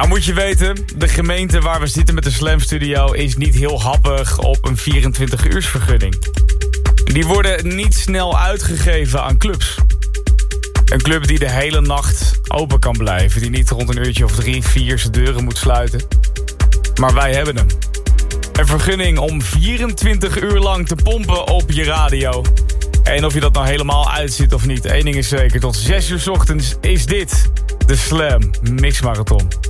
Nou moet je weten, de gemeente waar we zitten met de Slam Studio... is niet heel happig op een 24-uursvergunning. Die worden niet snel uitgegeven aan clubs. Een club die de hele nacht open kan blijven. Die niet rond een uurtje of drie, vier zijn deuren moet sluiten. Maar wij hebben hem. Een vergunning om 24 uur lang te pompen op je radio. En of je dat nou helemaal uitziet of niet. één ding is zeker, tot 6 uur 's ochtends is dit de Slam Mix Marathon.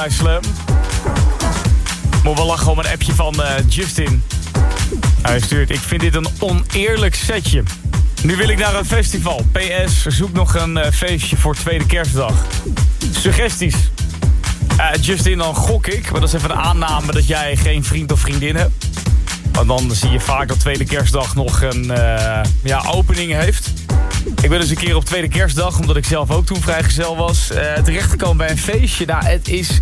Bij Slam. Moet wel lachen om een appje van eh, Justin. Hij stuurt, ik vind dit een oneerlijk setje. Nu wil ik naar een festival. PS, zoek nog een eh, feestje voor tweede kerstdag. Suggesties? Eh, Justin, dan gok ik. Maar dat is even een aanname dat jij geen vriend of vriendin hebt. Want dan zie je vaak dat tweede kerstdag nog een ja, opening heeft. Ik ben dus een keer op tweede kerstdag, omdat ik zelf ook toen vrijgezel was, uh, terechtgekomen bij een feestje. Nou, het is...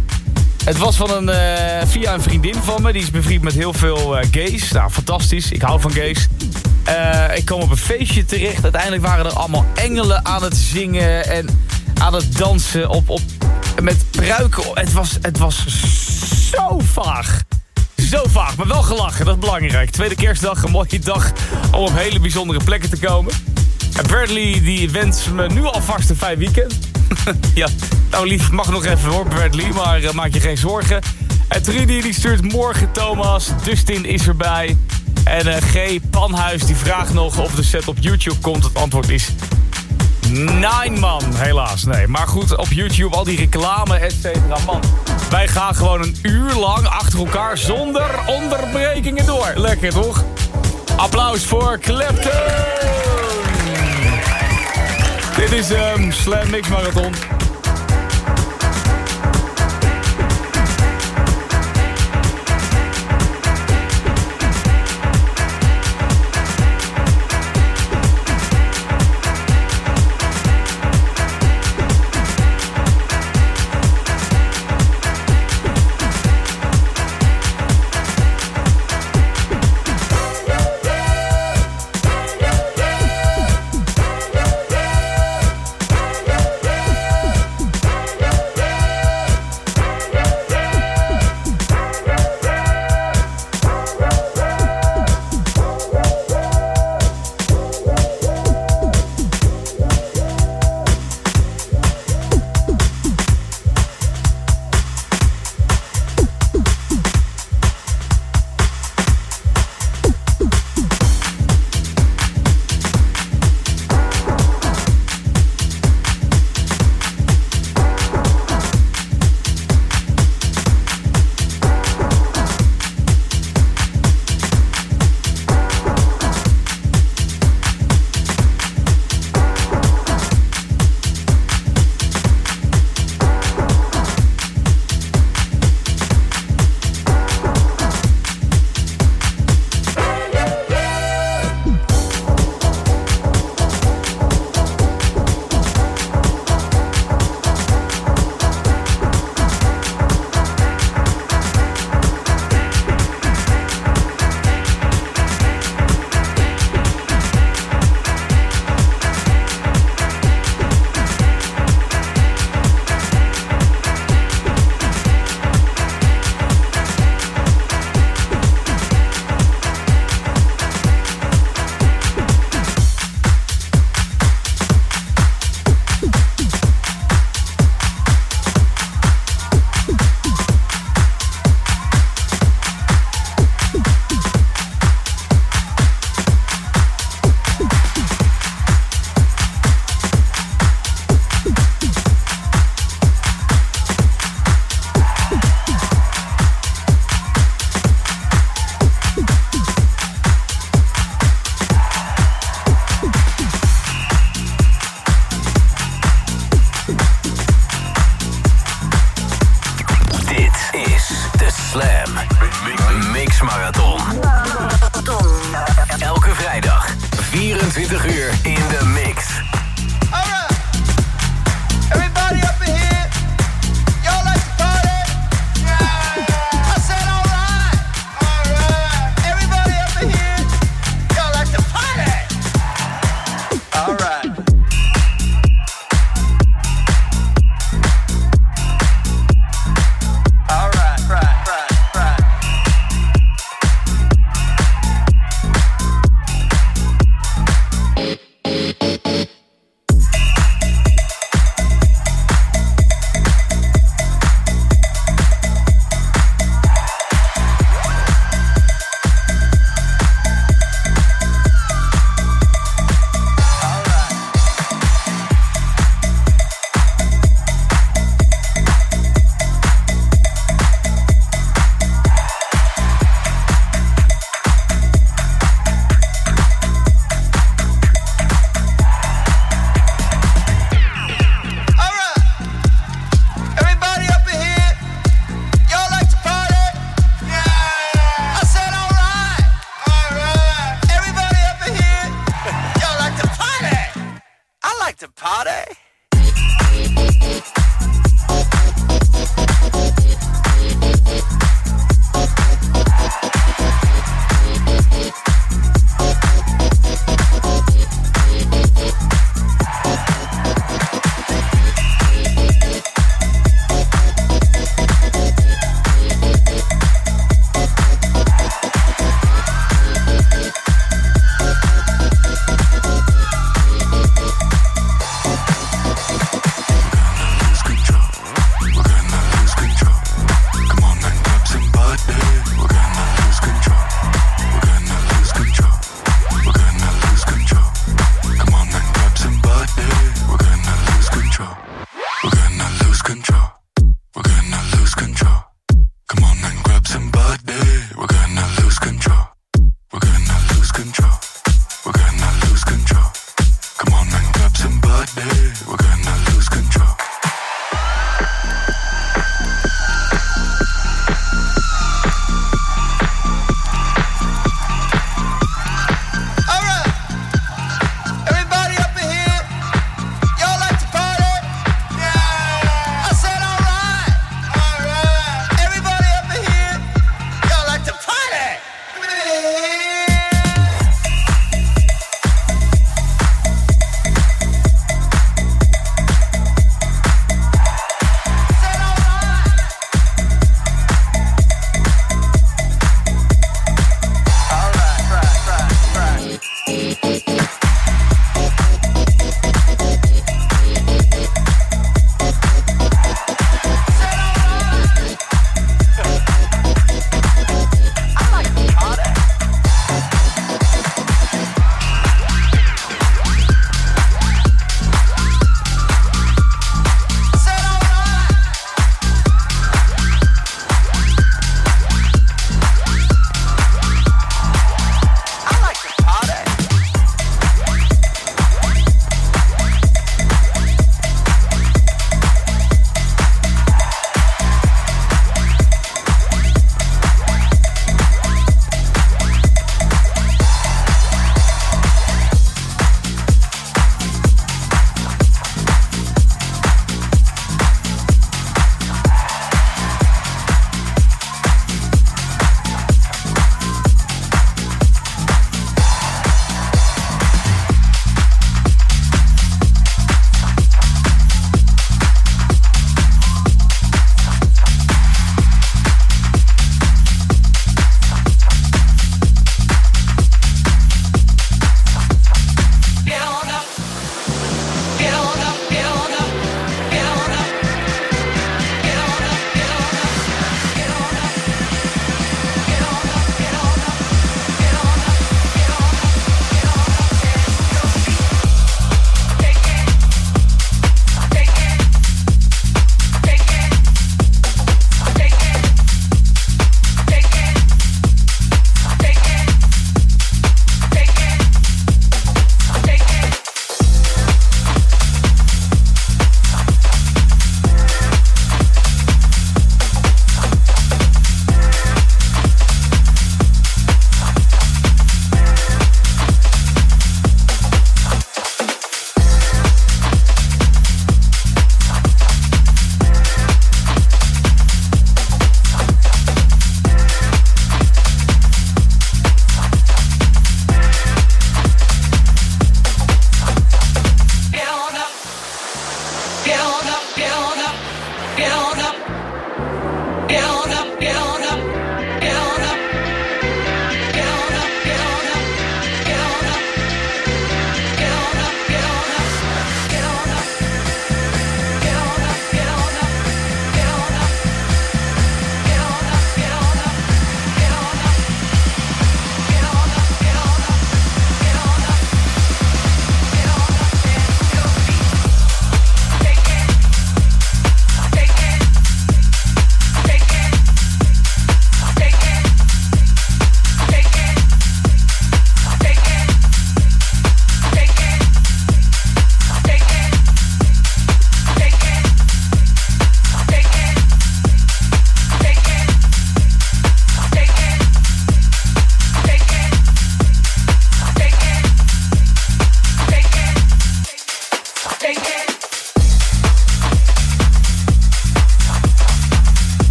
Het was van een, eh, via een vriendin van me. Die is bevriend met heel veel eh, gays. Nou, fantastisch. Ik hou van gays. Eh, ik kwam op een feestje terecht. Uiteindelijk waren er allemaal engelen aan het zingen en aan het dansen op, op, met pruiken. Het was, het was zo vaag. Zo vaag, maar wel gelachen. Dat is belangrijk. Tweede kerstdag, een mooie dag om op hele bijzondere plekken te komen. En Bradley die wenst me nu alvast een fijn weekend. ja, nou lief, mag nog even hoor Bradley, maar eh, maak je geen zorgen. En Trudy die stuurt morgen Thomas, Dustin is erbij. En eh, G. Panhuis die vraagt nog of de set op YouTube komt. Het antwoord is Nine man, helaas. Nee, maar goed, op YouTube al die reclame, et cetera. Man, wij gaan gewoon een uur lang achter elkaar zonder onderbrekingen door. Lekker, toch? Applaus voor Clapton! Dit is um, Slam Mix Marathon.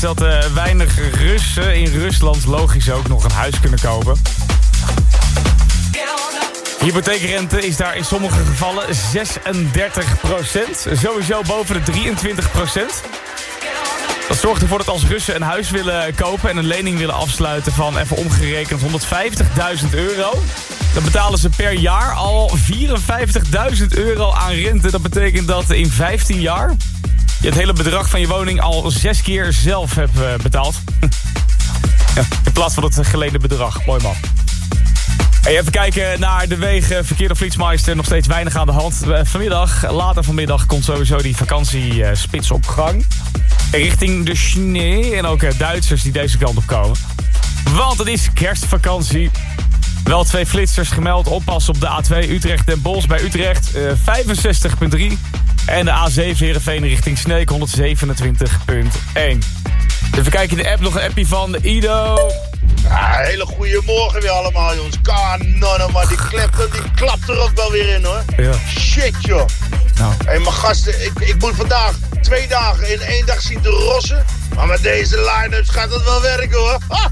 Dat uh, weinig Russen in Rusland logisch ook nog een huis kunnen kopen. Hypotheekrente is daar in sommige gevallen 36% Sowieso boven de 23% Dat zorgt ervoor dat als Russen een huis willen kopen en een lening willen afsluiten van even omgerekend 150.000 euro. Dan betalen ze per jaar al 54.000 euro aan rente. Dat betekent dat in 15 jaar je het hele bedrag van je woning al zes keer zelf hebt uh, betaald. ja, in plaats van het geleden bedrag. Mooi man. Even kijken naar de wegen. Verkeerde Flitsmeister, nog steeds weinig aan de hand. Eh, vanmiddag, later vanmiddag, komt sowieso die vakantiespits op gang. Richting de Schnee en ook eh, Duitsers die deze kant op komen. Want het is kerstvakantie. Wel twee flitsers gemeld. Oppassen op de A2 Utrecht Den Bosch bij Utrecht uh, 65.3. En de A7 Heerenveen richting Sneek 127.1. Even kijken in de app. Nog een appie van Ido. Ja, hele goede morgen weer allemaal, jongens. Kanonnen, maar die klept, die klapt er ook wel weer in, hoor. Ja. Shit, joh. Nou. Hé, mijn gasten, ik, ik moet vandaag twee dagen in één dag zien te rossen. Maar met deze line-ups gaat het wel werken, hoor.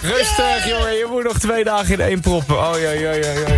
Rustig, jongen. Je moet nog twee dagen in één proppen. Oh, ja, ja, ja, ja.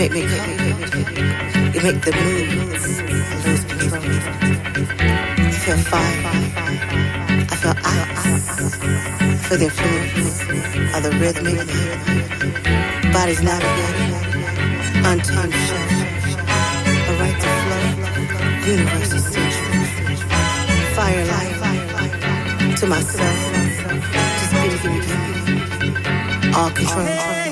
Make me. You make the moods lose control. I feel fire. I feel ice. For the influence of the rhythmic bodies navigating untamed show. A right to flow, universe essential. Fire life to myself. Just give me. All control.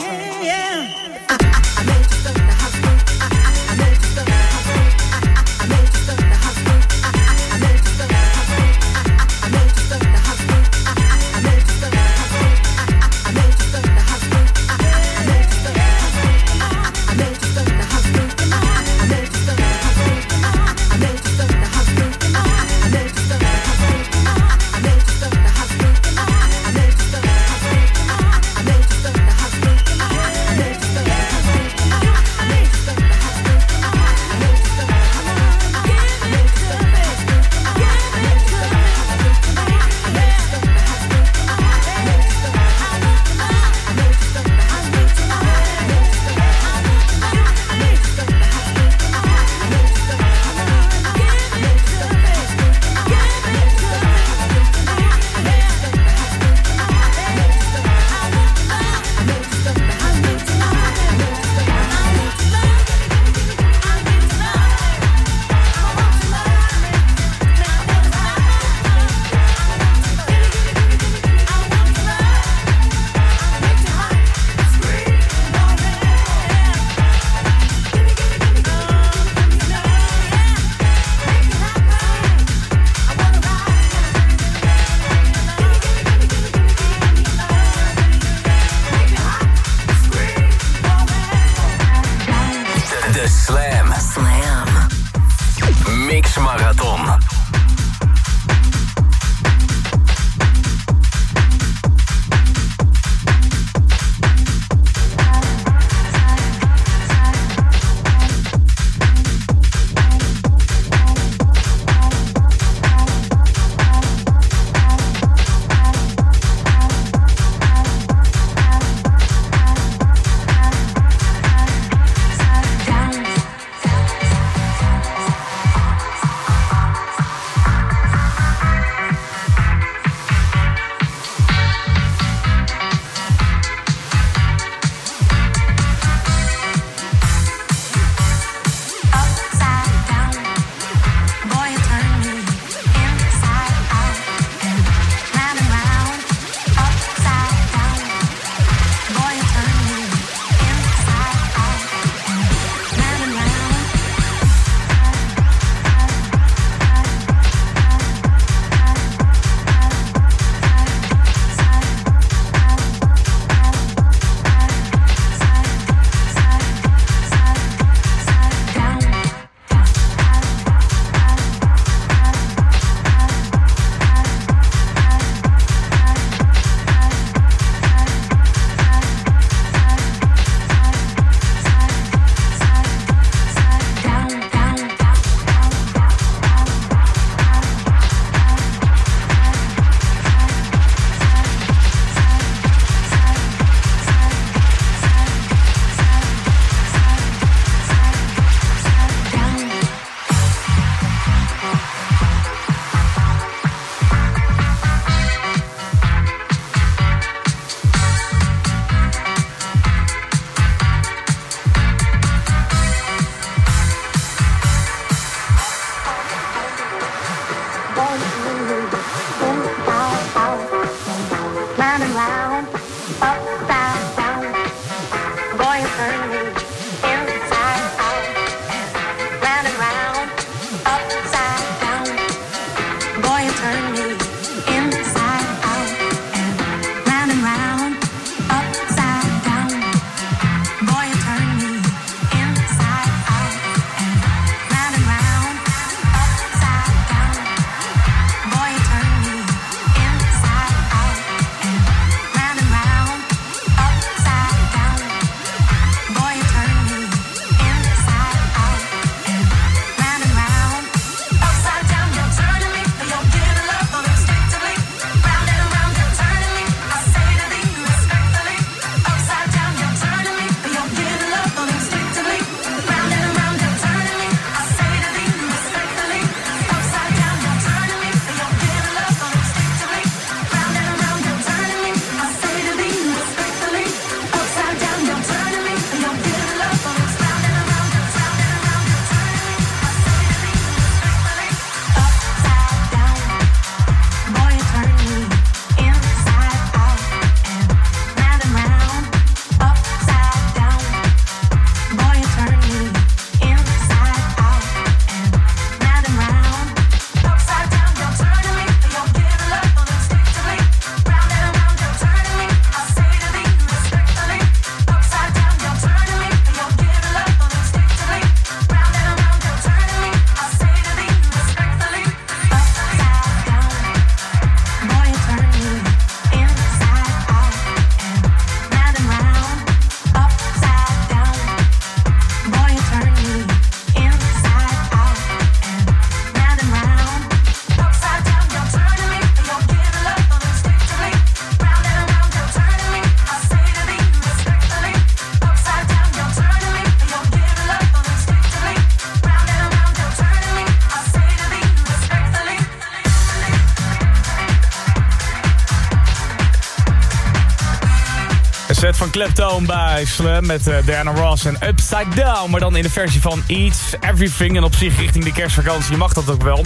Van Kleptoon bij Slam met eh, Diana Ross en Upside Down. Maar dan in de versie van Eats Everything. En op zich richting de kerstvakantie mag dat ook wel.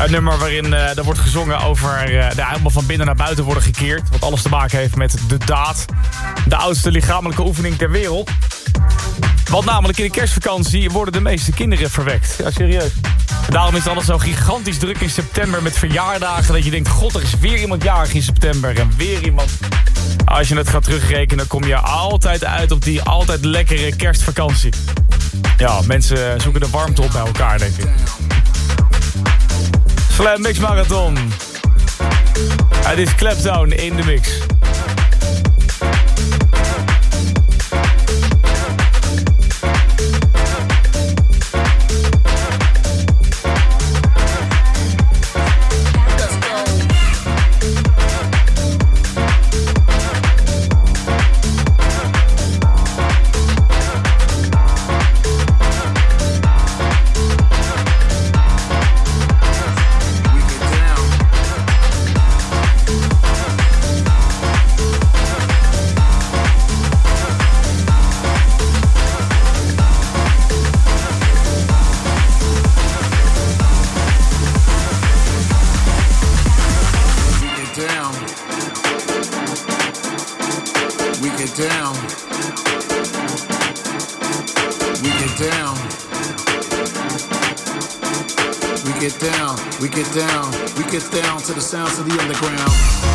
Een nummer waarin eh, er wordt gezongen over eh, de helemaal van binnen naar buiten worden gekeerd. Wat alles te maken heeft met de daad. De oudste lichamelijke oefening ter wereld. Want namelijk in de kerstvakantie worden de meeste kinderen verwekt. Ja, serieus. Daarom is altijd zo gigantisch druk in september met verjaardagen... dat je denkt, god, er is weer iemand jarig in september en weer iemand... Als je het gaat terugrekenen, kom je altijd uit op die altijd lekkere kerstvakantie. Ja, mensen zoeken de warmte op bij elkaar, denk ik. Slam Mix Marathon. Het is Clapdown in de mix. Down. Down to the sounds of the underground.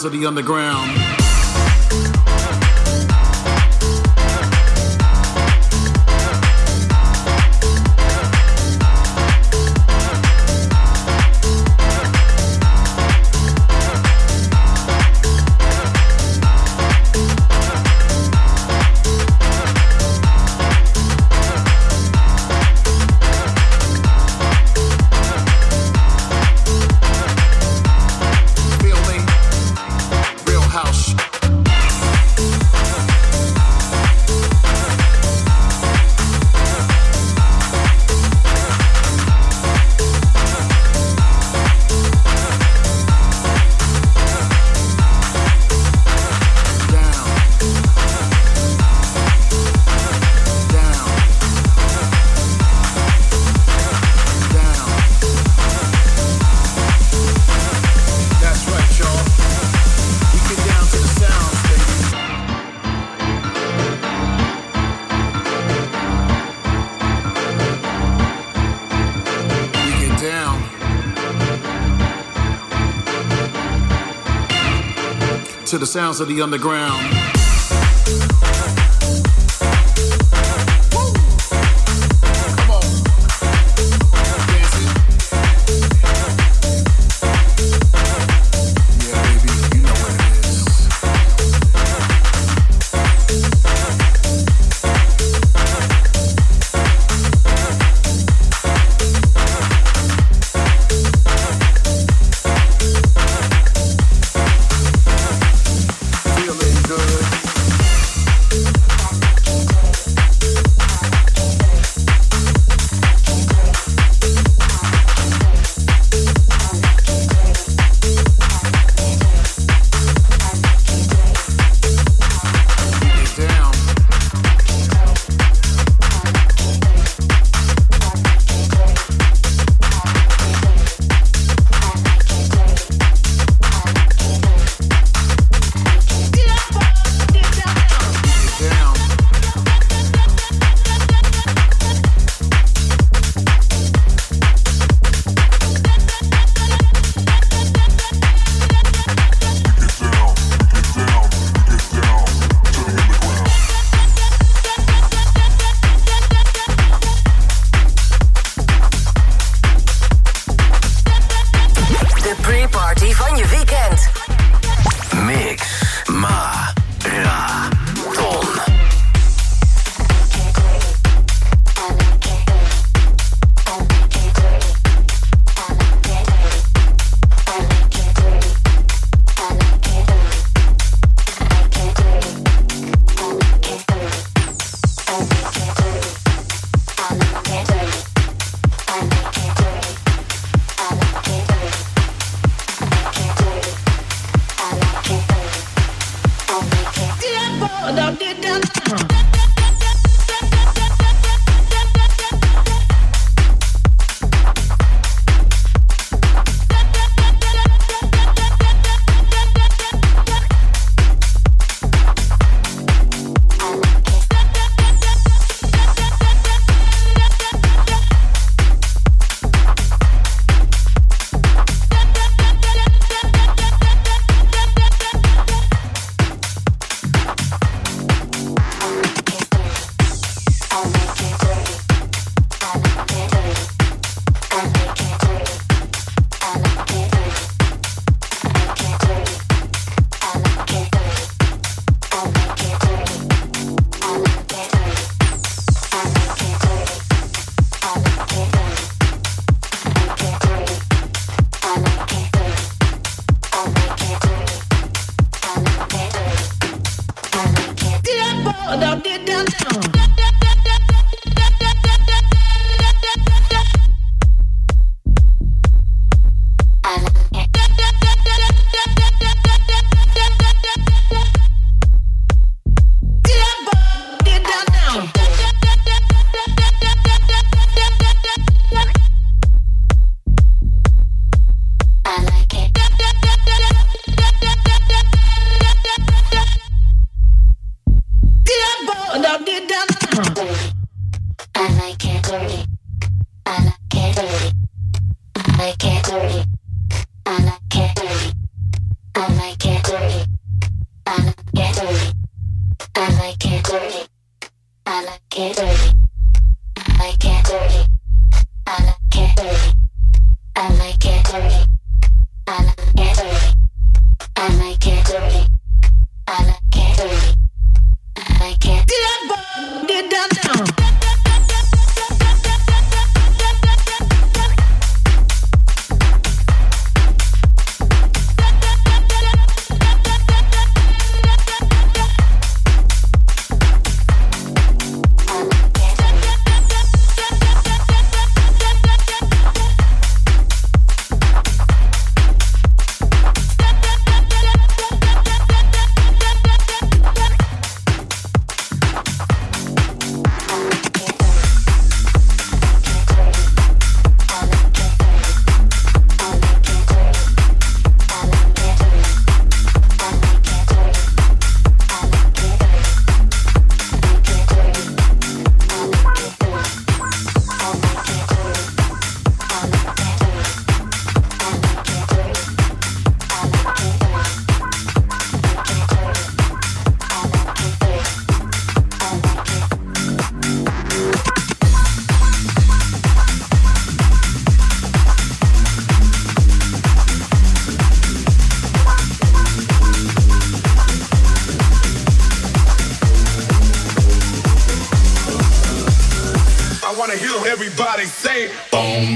Sounds of the underground. The sounds of the underground.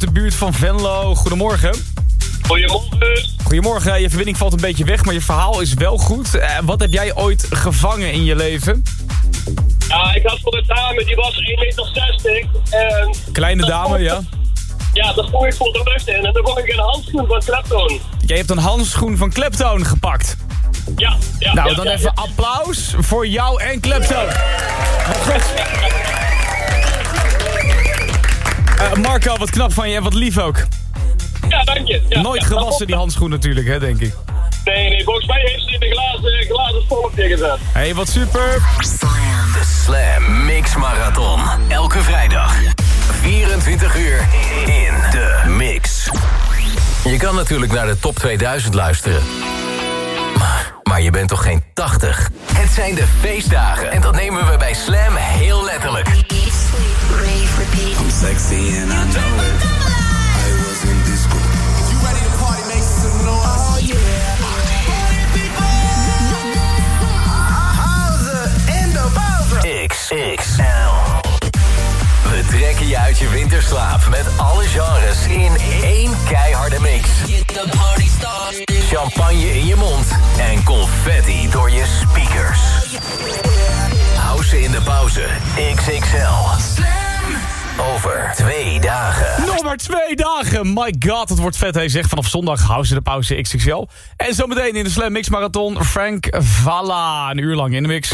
uit de buurt van Venlo. Goedemorgen. Goedemorgen. Goedemorgen. Je verbinding valt een beetje weg, maar je verhaal is wel goed. Eh, wat heb jij ooit gevangen in je leven? Ja, ik had voor een dame, die was 1,60 meter. En Kleine dame, ja. ja, daar sprong ik voor de lucht in. En dan kon ik een handschoen van Clapton. Jij hebt een handschoen van Kleptoon gepakt. Ja, ja. Nou, ja, dan ja, even ja. applaus voor jou en Kleptoon. Eh, Marco, wat knap van je en wat lief ook. Ja, dank je. Ja, Nooit ja, gewassen die handschoen natuurlijk, hè, denk ik. Nee, nee, volgens mij heeft ze in de glazen, glazen stolpje gezet. Hé, hey, wat super. De Slam Mix Marathon. Elke vrijdag. 24 uur in de mix. Je kan natuurlijk naar de top 2000 luisteren. Maar, maar je bent toch geen 80? Het zijn de feestdagen en dat nemen we bij Slam heel letterlijk. Sexy and I know it. I was in disco. You ready to party? Make some noise. XXL. We trekken je uit je winterslaap met alle genres in één keiharde mix. Champagne in je mond en confetti door je speakers. House in de pauze. XXL. Over twee dagen. Nog maar twee dagen. My god, het wordt vet. Hij zegt vanaf zondag houden ze de pauze XXL. En zometeen in de Slam Mix Marathon Frank Valla. Een uur lang in de mix.